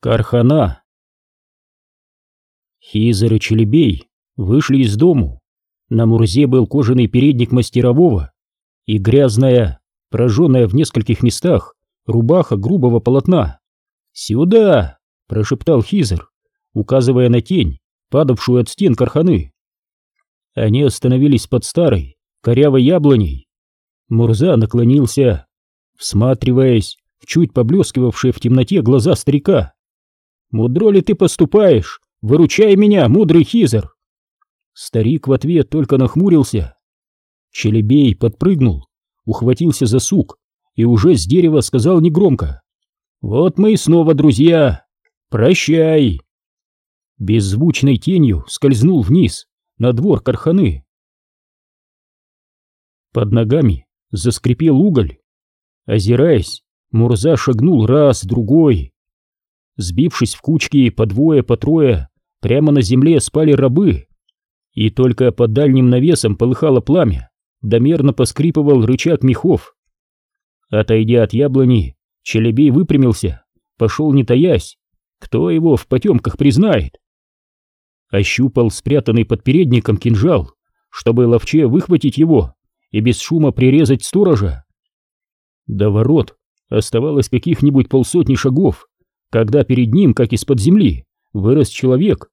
Кархана. Хизер и Челебей вышли из дому. На Мурзе был кожаный передник мастерового и грязная, прожженная в нескольких местах, рубаха грубого полотна. «Сюда!» — прошептал Хизер, указывая на тень, падавшую от стен Карханы. Они остановились под старой, корявой яблоней. Мурза наклонился, всматриваясь в чуть поблескивавшие в темноте глаза старика. Мудро ли ты поступаешь? Выручай меня, мудрый Хизер!» Старик в ответ только нахмурился. Челебей подпрыгнул, ухватился за сук и уже с дерева сказал негромко. «Вот мы и снова друзья! Прощай!» Беззвучной тенью скользнул вниз, на двор карханы. Под ногами заскрипел уголь. Озираясь, Мурза шагнул раз, другой. Сбившись в кучки по двое, по трое, прямо на земле спали рабы. И только под дальним навесом полыхало пламя, домерно поскрипывал рычаг мехов. Отойдя от яблони, Челебей выпрямился, пошел не таясь. Кто его в потемках признает? Ощупал спрятанный под передником кинжал, чтобы ловче выхватить его и без шума прирезать сторожа. До ворот оставалось каких-нибудь полсотни шагов, когда перед ним, как из-под земли, вырос человек.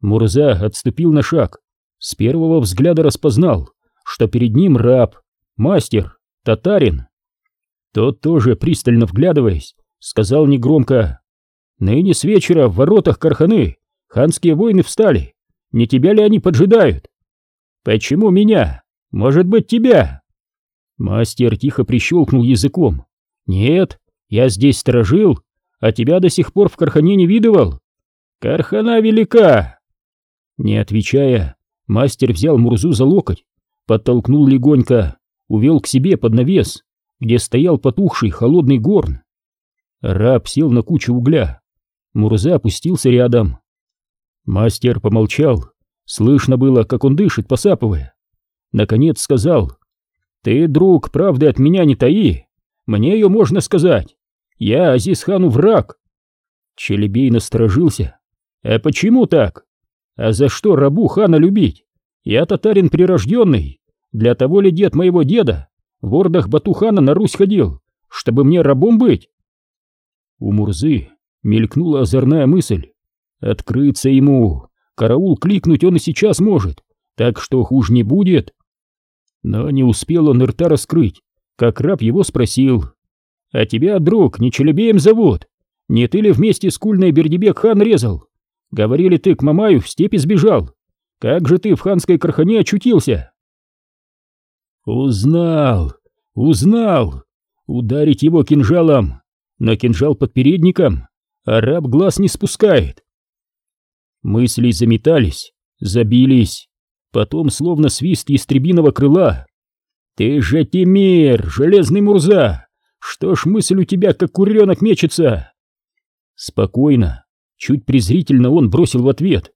Мурза отступил на шаг, с первого взгляда распознал, что перед ним раб, мастер, татарин. Тот тоже, пристально вглядываясь, сказал негромко, «Ныне с вечера в воротах Карханы ханские воины встали. Не тебя ли они поджидают?» «Почему меня? Может быть, тебя?» Мастер тихо прищелкнул языком. «Нет, я здесь сторожил а тебя до сих пор в Кархане не видывал? Кархана велика!» Не отвечая, мастер взял Мурзу за локоть, подтолкнул легонько, увел к себе под навес, где стоял потухший холодный горн. Раб сел на кучу угля. Мурза опустился рядом. Мастер помолчал. Слышно было, как он дышит, посапывая. Наконец сказал, «Ты, друг, правды от меня не таи. Мне ее можно сказать. Я Азизхану враг. Челебей насторожился. А почему так? А за что рабу хана любить? Я татарин прирожденный. Для того ли дед моего деда в ордах Батухана на Русь ходил, чтобы мне рабом быть? У Мурзы мелькнула озорная мысль. Открыться ему, караул кликнуть он и сейчас может, так что хуже не будет. Но не успел он рта раскрыть, как раб его спросил. А тебя, друг, не Челебеем зовут. Не ты ли вместе с Кульной Бердибек хан резал? Говорили, ты к Мамаю в степи сбежал. Как же ты в ханской кархане очутился? Узнал, узнал. Ударить его кинжалом. Но кинжал под передником. Араб глаз не спускает. Мысли заметались, забились. Потом словно свист ястребиного крыла. Ты же Тимир, железный Мурза! Что ж мысль у тебя, как куренок мечется?» Спокойно, чуть презрительно он бросил в ответ.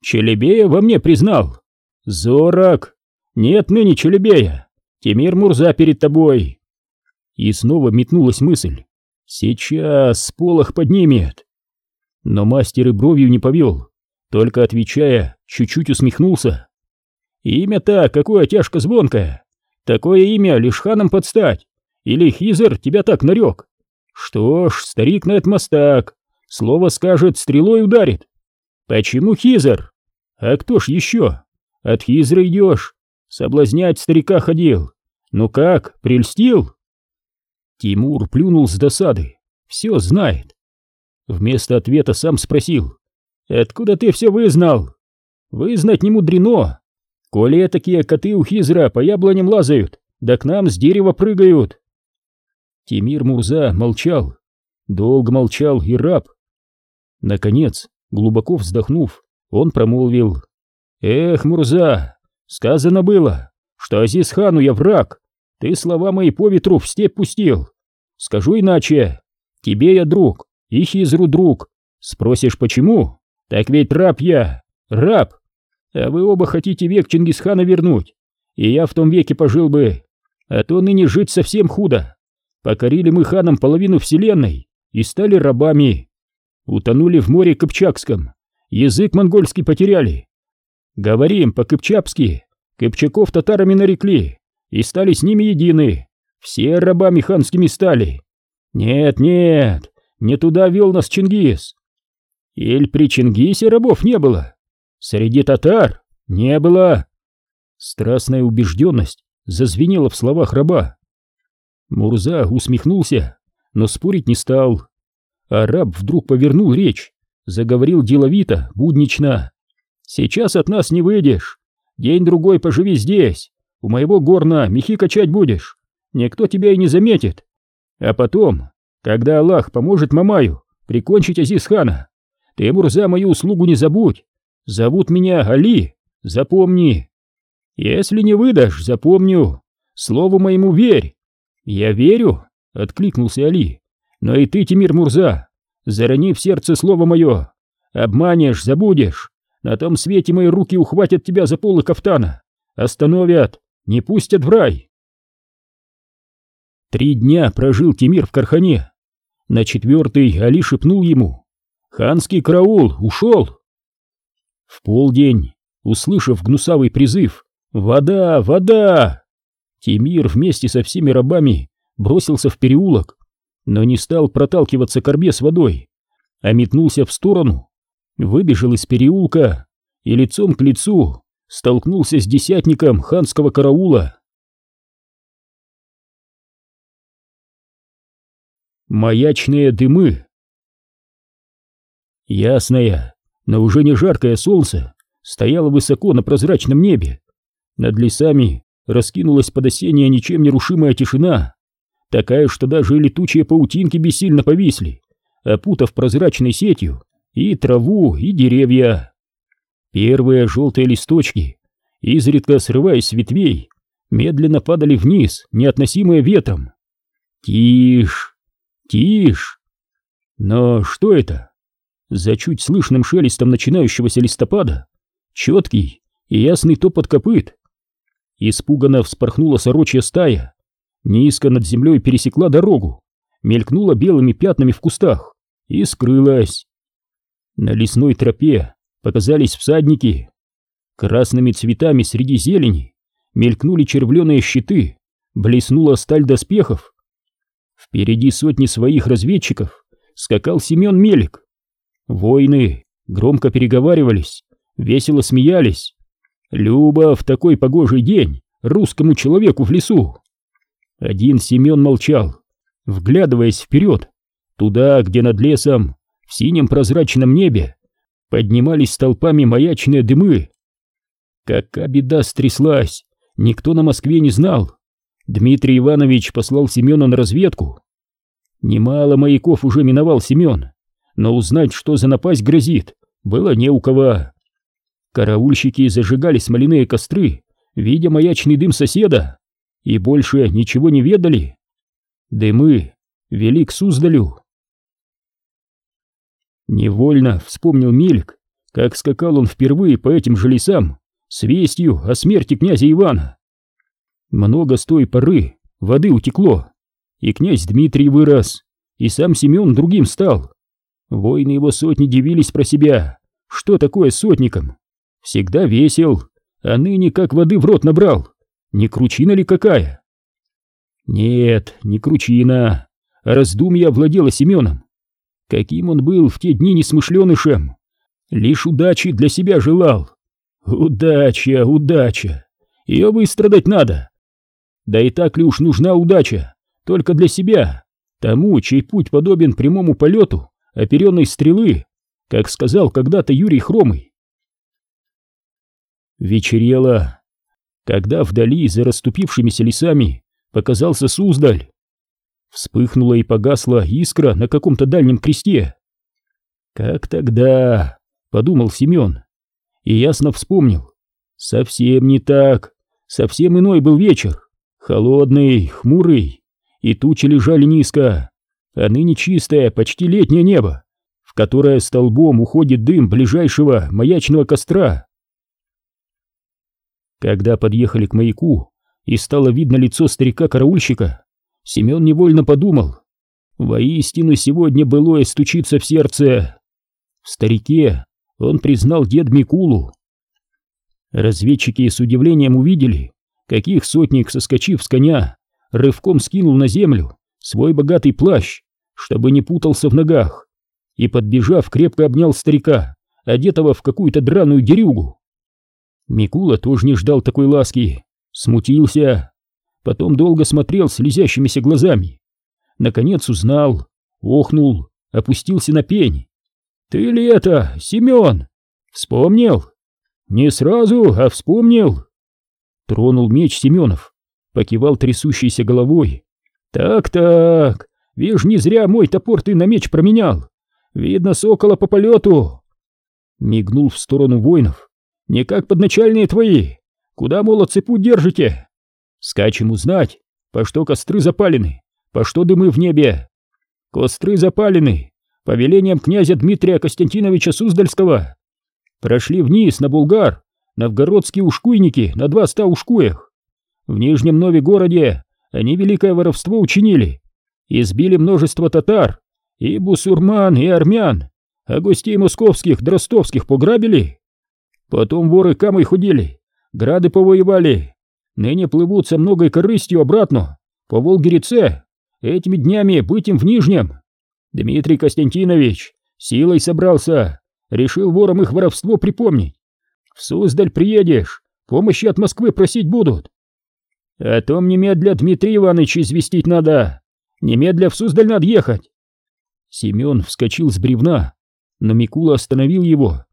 «Челебея во мне признал. Зорок! Нет ныне Челебея! Тимир Мурза перед тобой!» И снова метнулась мысль. «Сейчас сполох поднимет!» Но мастер и бровью не повел, только отвечая, чуть-чуть усмехнулся. «Имя-то какое тяжко звонкое! Такое имя лишь ханом подстать! Или Хизер тебя так нарек? Что ж, старик на это мостак. Слово скажет, стрелой ударит. Почему Хизер? А кто ж еще? От Хизера идешь. Соблазнять старика ходил. Ну как, прельстил? Тимур плюнул с досады. Все знает. Вместо ответа сам спросил. Откуда ты все вызнал? Вызнать не мудрено. Коли такие коты у Хизера по яблоням лазают, да к нам с дерева прыгают. Тимир Мурза молчал. Долго молчал и раб. Наконец, глубоко вздохнув, он промолвил. «Эх, Мурза, сказано было, что Азиз-хану я враг. Ты слова мои по ветру в степь пустил. Скажу иначе. Тебе я друг, и Хизру друг. Спросишь, почему? Так ведь раб я, раб. А вы оба хотите век Чингисхана вернуть. И я в том веке пожил бы. А то ныне жить совсем худо. Покорили мы ханам половину вселенной и стали рабами. Утонули в море Кыпчакском. Язык монгольский потеряли. Говорим по-кыпчапски. Кыпчаков татарами нарекли. И стали с ними едины. Все рабами ханскими стали. Нет, нет, не туда вел нас Чингис. Иль при Чингисе рабов не было. Среди татар не было. Страстная убежденность зазвенела в словах раба. Мурза усмехнулся, но спорить не стал. Араб вдруг повернул речь, заговорил деловито, буднично. «Сейчас от нас не выйдешь. День-другой поживи здесь. У моего горна мехи качать будешь. Никто тебя и не заметит. А потом, когда Аллах поможет Мамаю прикончить Азизхана, ты, Мурза, мою услугу не забудь. Зовут меня Али, запомни. Если не выдашь, запомню. Слову моему верь. Я верю, откликнулся Али. Но и ты, Тимир Мурза, зарони в сердце слово мое. Обманешь, забудешь. На том свете мои руки ухватят тебя за полы кафтана. Остановят, не пустят в рай. Три дня прожил Тимир в Кархане. На четвертый Али шепнул ему. «Ханский караул ушел!» В полдень, услышав гнусавый призыв «Вода! Вода!», Тимир вместе со всеми рабами бросился в переулок, но не стал проталкиваться к орбе с водой, а метнулся в сторону, выбежал из переулка и лицом к лицу столкнулся с десятником ханского караула. Маячные дымы Ясное, но уже не жаркое солнце стояло высоко на прозрачном небе. Над лесами раскинулась под осенняя ничем не рушимая тишина, такая, что даже летучие паутинки бессильно повисли, опутав прозрачной сетью и траву, и деревья. Первые желтые листочки, изредка срываясь с ветвей, медленно падали вниз, неотносимые ветром. Тишь, тишь. Но что это? За чуть слышным шелестом начинающегося листопада четкий и ясный топот копыт. Испуганно вспорхнула сорочья стая, низко над землей пересекла дорогу, мелькнула белыми пятнами в кустах и скрылась. На лесной тропе показались всадники. Красными цветами среди зелени мелькнули червленые щиты, блеснула сталь доспехов. Впереди сотни своих разведчиков скакал Семен Мелик. Воины громко переговаривались, весело смеялись. Люба в такой погожий день русскому человеку в лесу. Один Семен молчал, вглядываясь вперед, туда, где над лесом, в синем прозрачном небе, поднимались столпами маячные дымы. Какая беда стряслась, никто на Москве не знал. Дмитрий Иванович послал Семена на разведку. Немало маяков уже миновал Семен но узнать, что за напасть грозит, было не у кого. Караульщики зажигали смоляные костры, видя маячный дым соседа, и больше ничего не ведали. Дымы вели к Суздалю. Невольно вспомнил Мильк, как скакал он впервые по этим же лесам с вестью о смерти князя Ивана. Много с той поры воды утекло, и князь Дмитрий вырос, и сам Семен другим стал. Воины его сотни дивились про себя. Что такое сотником? Всегда весел, а ныне как воды в рот набрал. Не кручина ли какая? Нет, не кручина, раздумья овладела Семеном. Каким он был в те дни несмышленышем. Лишь удачи для себя желал. Удача, удача. Ее выстрадать надо. Да и так ли уж нужна удача? Только для себя. Тому, чей путь подобен прямому полету, оперенной стрелы, как сказал когда-то Юрий Хромый. Вечерело, когда вдали за расступившимися лесами показался Суздаль. Вспыхнула и погасла искра на каком-то дальнем кресте. «Как тогда?» — подумал Семен. И ясно вспомнил. Совсем не так. Совсем иной был вечер. Холодный, хмурый, и тучи лежали низко а ныне чистое, почти летнее небо, в которое столбом уходит дым ближайшего маячного костра. Когда подъехали к маяку и стало видно лицо старика-караульщика, Семен невольно подумал, Воистину сегодня былое стучится в сердце. В старике он признал дед Микулу. Разведчики с удивлением увидели, каких сотник, соскочив с коня, рывком скинул на землю свой богатый плащ, чтобы не путался в ногах, и, подбежав, крепко обнял старика, одетого в какую-то драную дерюгу. Микула тоже не ждал такой ласки, смутился, потом долго смотрел слезящимися глазами. Наконец узнал, охнул, опустился на пень. «Ты ли это, Семен? Вспомнил?» «Не сразу, а вспомнил». Тронул меч Семенов, покивал трясущейся головой. «Так-так, вижу, не зря мой топор ты на меч променял. Видно, сокола по полету!» Мигнул в сторону воинов. «Не как подначальные твои! Куда, молодцы, путь держите?» «Скачем узнать, по что костры запалены, по что дымы в небе!» «Костры запалены, по велениям князя Дмитрия Константиновича Суздальского. Прошли вниз на Булгар, новгородские ушкуйники на два ста ушкуях. В Нижнем Нове-городе они великое воровство учинили, избили множество татар, и бусурман, и армян, а гостей московских да ростовских пограбили. Потом воры камой ходили, грады повоевали, ныне плывут со многой корыстью обратно, по Волге-реце, этими днями быть им в Нижнем. Дмитрий Константинович силой собрался, решил ворам их воровство припомнить. В Суздаль приедешь, помощи от Москвы просить будут. О том немедля Дмитрий Иванович известить надо. Немедля в Суздаль надо ехать. Семен вскочил с бревна, но Микула остановил его.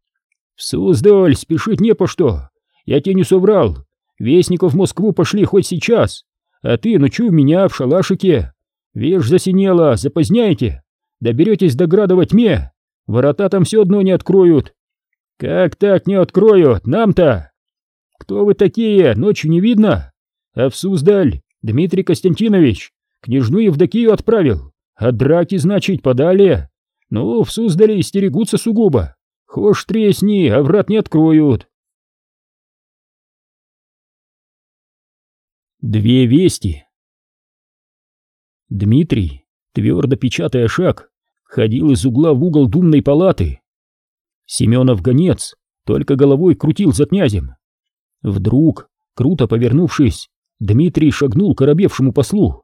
В Суздаль спешить не по что. Я тебе не соврал. Вестников в Москву пошли хоть сейчас. А ты ночуй у меня в шалашике. Вещь засинела, запоздняйте. Доберетесь до града во тьме. Ворота там все одно не откроют. Как так не откроют? Нам-то? Кто вы такие? Ночью не видно? А в Суздаль Дмитрий Константинович княжну Евдокию отправил. А драки, значит, подали. Ну, в Суздале истерегутся сугубо. Хошь тресни, а врат не откроют. Две вести. Дмитрий, твердо печатая шаг, ходил из угла в угол думной палаты. Семенов гонец только головой крутил за князем. Вдруг, круто повернувшись, Дмитрий шагнул к оробевшему послу.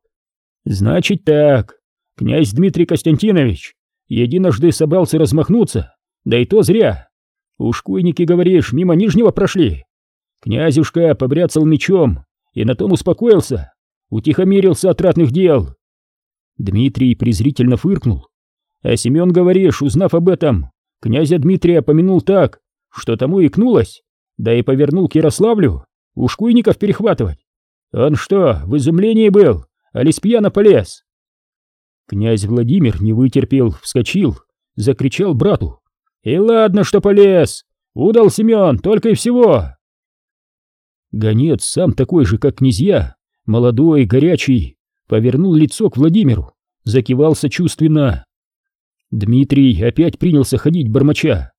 «Значит так, князь Дмитрий Константинович единожды собрался размахнуться, да и то зря. Ушкуйники, говоришь, мимо Нижнего прошли. Князюшка побряцал мечом и на том успокоился, утихомирился от ратных дел». Дмитрий презрительно фыркнул, а Семен, говоришь, узнав об этом, князя Дмитрия помянул так, что тому икнулось, да и повернул к Ярославлю, ушкуйников перехватывать. Он что, в изумлении был, а пьяно полез? Князь Владимир не вытерпел, вскочил, закричал брату. «И ладно, что полез! Удал Семен, только и всего!» Гонец, сам такой же, как князья, молодой, горячий, повернул лицо к Владимиру, закивал сочувственно. Дмитрий опять принялся ходить бормоча.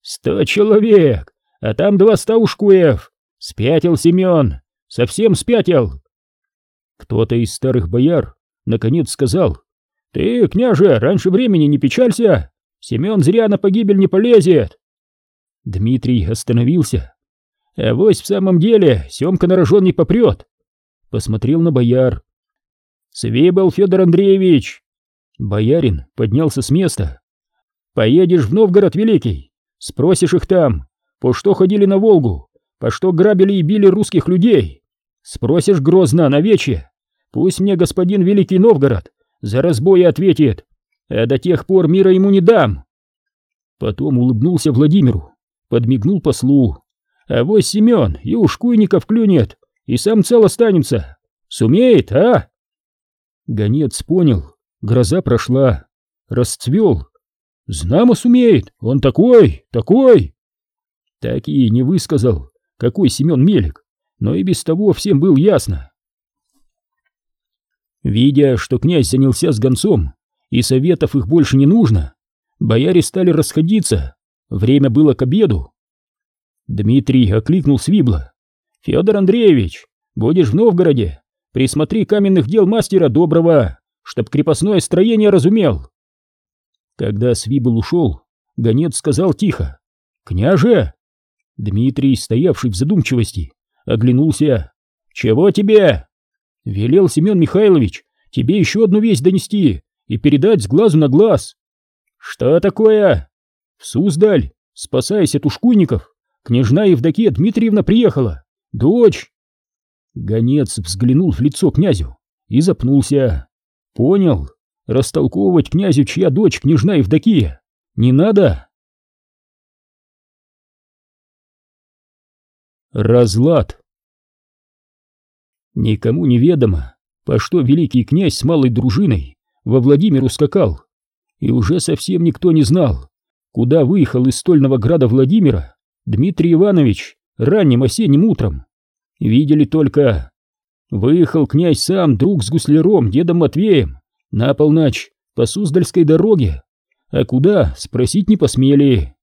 «Сто человек, а там два ста ушкуев! Спятил Семен! Совсем спятил!» Кто-то из старых бояр наконец сказал. «Ты, княже, раньше времени не печалься! Семен зря на погибель не полезет!» Дмитрий остановился. «Авось в самом деле Семка на рожон не попрет!» Посмотрел на бояр. «Свибл Федор Андреевич, Боярин поднялся с места. «Поедешь в Новгород Великий, спросишь их там, по что ходили на Волгу, по что грабили и били русских людей. Спросишь грозно на вече, пусть мне господин Великий Новгород за разбой ответит, а до тех пор мира ему не дам». Потом улыбнулся Владимиру, подмигнул послу. «А вось Семен и ушкуйников клюнет, и сам цел останется. Сумеет, а?» Гонец понял, Гроза прошла, расцвел. Знамо сумеет, он такой, такой. Так и не высказал, какой Семен Мелик, но и без того всем было ясно. Видя, что князь занялся с гонцом, и советов их больше не нужно, бояре стали расходиться, время было к обеду. Дмитрий окликнул Свибла. «Федор Андреевич, будешь в Новгороде, присмотри каменных дел мастера доброго, чтоб крепостное строение разумел. Когда Свибл ушел, гонец сказал тихо «Княже!» Дмитрий, стоявший в задумчивости, оглянулся. «Чего тебе?» «Велел Семен Михайлович тебе еще одну весть донести и передать с глазу на глаз». «Что такое?» «В Суздаль, спасаясь от ушкуйников, княжна Евдокия Дмитриевна приехала. Дочь!» Гонец взглянул в лицо князю и запнулся. «Понял. Растолковывать князю, чья дочь княжна Евдокия, не надо?» Разлад. Никому неведомо, по что великий князь с малой дружиной во Владимир ускакал, и уже совсем никто не знал, куда выехал из стольного града Владимира Дмитрий Иванович ранним осенним утром. Видели только, выехал князь сам, друг с гусляром, дедом Матвеем, на полночь по Суздальской дороге, а куда, спросить не посмели.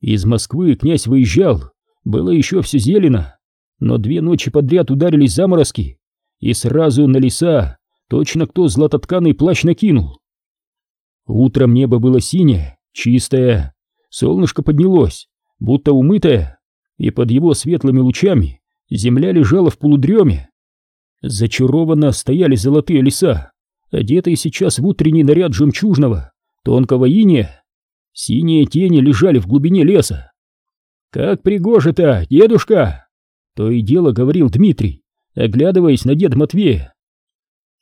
Из Москвы князь выезжал, было еще все зелено, но две ночи подряд ударились заморозки, и сразу на леса точно кто златотканый плащ накинул. Утром небо было синее, чистое, солнышко поднялось, будто умытое, и под его светлыми лучами земля лежала в полудреме. Зачарованно стояли золотые леса, одетые сейчас в утренний наряд жемчужного, тонкого иния. Синие тени лежали в глубине леса, «Как пригоже-то, дедушка!» То и дело говорил Дмитрий, оглядываясь на дед Матвея.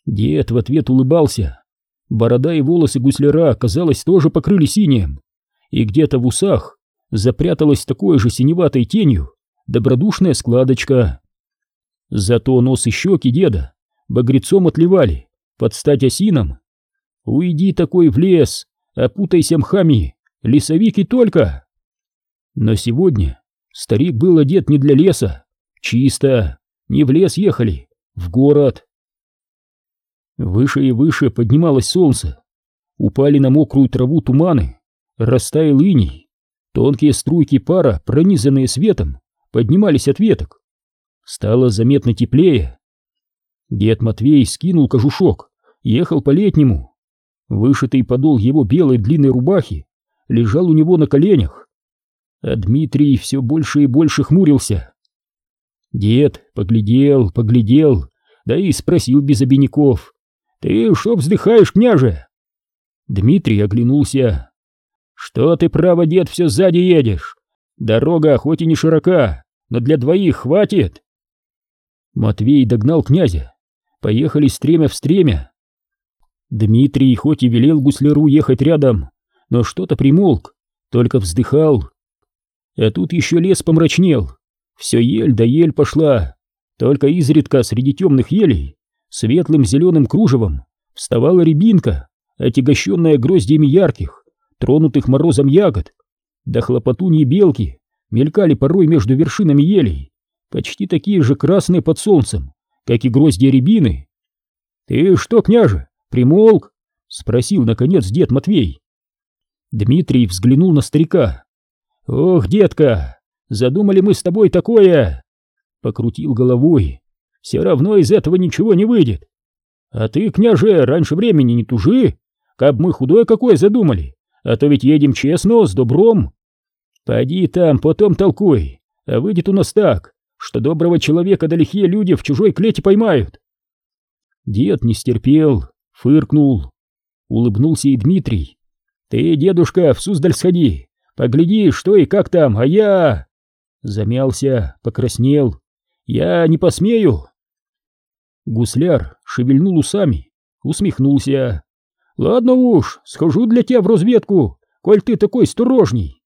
Дед в ответ улыбался. Борода и волосы гусляра, казалось, тоже покрыли синим. И где-то в усах запряталась такой же синеватой тенью добродушная складочка. Зато нос и щеки деда багрецом отливали, под стать осинам. «Уйди такой в лес, опутайся мхами, лесовики только!» Но сегодня старик был одет не для леса, чисто, не в лес ехали, в город. Выше и выше поднималось солнце, упали на мокрую траву туманы, растаял иней, тонкие струйки пара, пронизанные светом, поднимались от веток. Стало заметно теплее. Дед Матвей скинул кожушок, ехал по-летнему. Вышитый подол его белой длинной рубахи лежал у него на коленях а Дмитрий все больше и больше хмурился. Дед поглядел, поглядел, да и спросил без обиняков. «Ты что вздыхаешь, княже?» Дмитрий оглянулся. «Что ты, право, дед, все сзади едешь? Дорога хоть и не широка, но для двоих хватит!» Матвей догнал князя. Поехали стремя в стремя. Дмитрий хоть и велел гусляру ехать рядом, но что-то примолк, только вздыхал а тут еще лес помрачнел. Все ель да ель пошла. Только изредка среди темных елей светлым зеленым кружевом вставала рябинка, отягощенная гроздьями ярких, тронутых морозом ягод. Да хлопотуньи белки мелькали порой между вершинами елей, почти такие же красные под солнцем, как и гроздья рябины. «Ты что, княже, примолк?» — спросил, наконец, дед Матвей. Дмитрий взглянул на старика. «Ох, детка, задумали мы с тобой такое!» Покрутил головой. «Все равно из этого ничего не выйдет. А ты, княже, раньше времени не тужи, как мы худое какое задумали, а то ведь едем честно, с добром. Пойди там, потом толкуй, а выйдет у нас так, что доброго человека да лихие люди в чужой клете поймают». Дед не стерпел, фыркнул. Улыбнулся и Дмитрий. «Ты, дедушка, в Суздаль сходи, Погляди, что и как там, а я...» Замялся, покраснел. «Я не посмею!» Гусляр шевельнул усами, усмехнулся. «Ладно уж, схожу для тебя в разведку, коль ты такой осторожней.